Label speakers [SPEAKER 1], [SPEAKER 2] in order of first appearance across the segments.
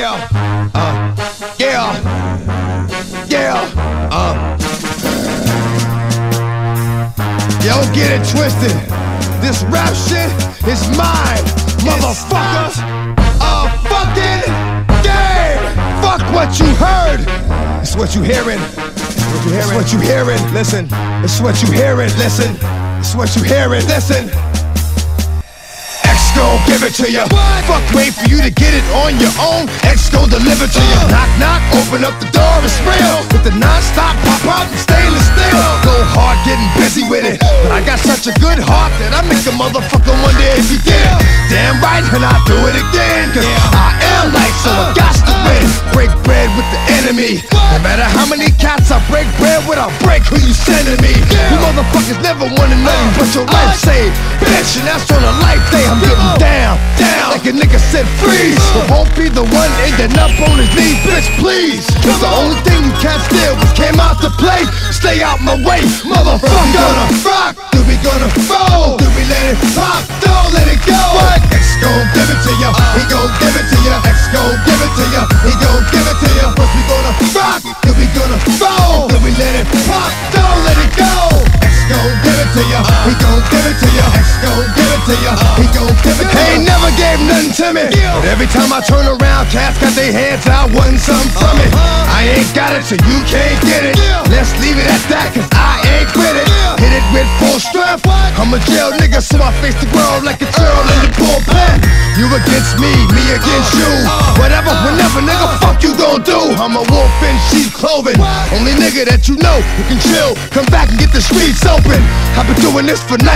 [SPEAKER 1] Yeah, uh, yeah, yeah, uh. Yo, get it twisted. This rap shit is mine, motherfucker. A fucking game. Fuck what you heard. It's what you hearing. It's what you hearing. Listen. It's what you hearing. Listen. It's what you hearing. Listen. Gon' give it to ya. Fuck, wait for you to get it on your own. X gon' deliver to ya. Knock, knock, open up the door, it's real. With the non-stop pop out and stainless steel. Go hard, getting busy with it. But I got such a good heart that I make a motherfucker wonder if you did. Damn right, and I do it again. Cause I am light, so I got to win. Break bread with the enemy. No matter how many cats I break bread with, I'll break who you sending me. You motherfuckers never wanted nothing but your life saved. Bitch, and that's on a life day. I'm getting down, down. Like a nigga said, freeze. But won't be the one ending up on his knees, bitch, please. Cause the only thing you can't steal was came out to play. Stay out my way, motherfucker. We gonna rock, do we gonna roll? Do we let it pop? Don't let it go. What? X gon' give it to ya. He gon' give it to ya. X gon' give it to ya. He gon' give it to ya. First we gonna rock, then we gonna roll. Then we let it pop. To ya. He gon' give it to ya. X gon' give it to ya. He gon' give it to ya. Ain't never gave nothing to me. But every time I turn around, cats got their hands out, wanting something from it. Uh-huh. I ain't got it, so you can't get it. Let's leave it at that, cause I ain't quit it. Hit it with full strength. I'm a jail nigga, so I face the world like a girl in the bullpen. You against me, me against you. Uh-huh. Whatever, uh-huh. whenever, nigga, fuck you gon' do. I'm a wolf in sheep clothing. Only nigga that you know who can chill. Come back and get the streets open. I've been doing this for 19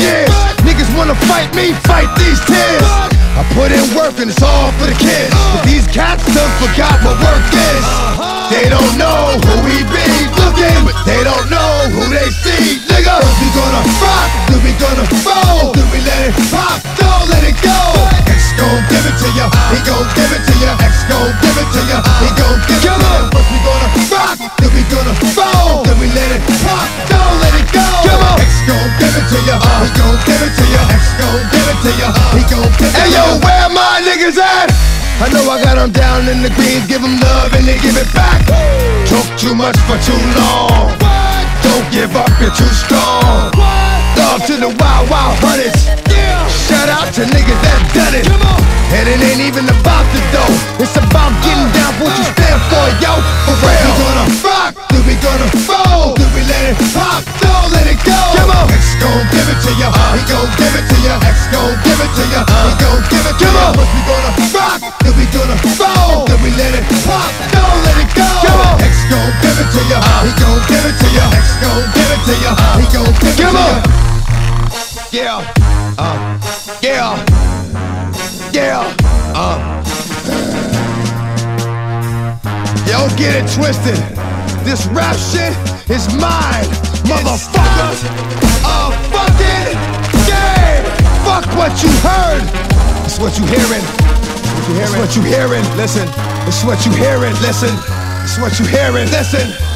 [SPEAKER 1] years. Niggas wanna fight me, fight these tears. I put in work and it's all for the kids. But these cats done forgot what work is. They don't know who we be looking, but they don't know who they see, nigga. We gonna rock, we gonna gon' give it to he gon' give it to ya. Hey yo, where my niggas at? I know I got them down in the greens, give them love and they give it back. Talk too much for too long. Don't give up, you're too strong. Love to the wild, wild hunters. Shout out to niggas that done it. And it ain't even about the dough. It's about getting down for what you stand for, yo. For real. Gon' give it to ya, he gon' give it to ya. First we gonna rock, then we gonna roll, then we let it pop, don't let it go. X gon' give it to ya, he gon' give it to ya. X gon' give it to ya, he gon' give it to ya. Yeah, uh, yeah, yeah, uh. Yo, get it twisted. This rap shit is mine, motherfucker. A fucking game. Fuck what you heard. It's what you hearing. It's what you hearing. Listen. It's what you hearing. Listen. It's what you hearing. Listen.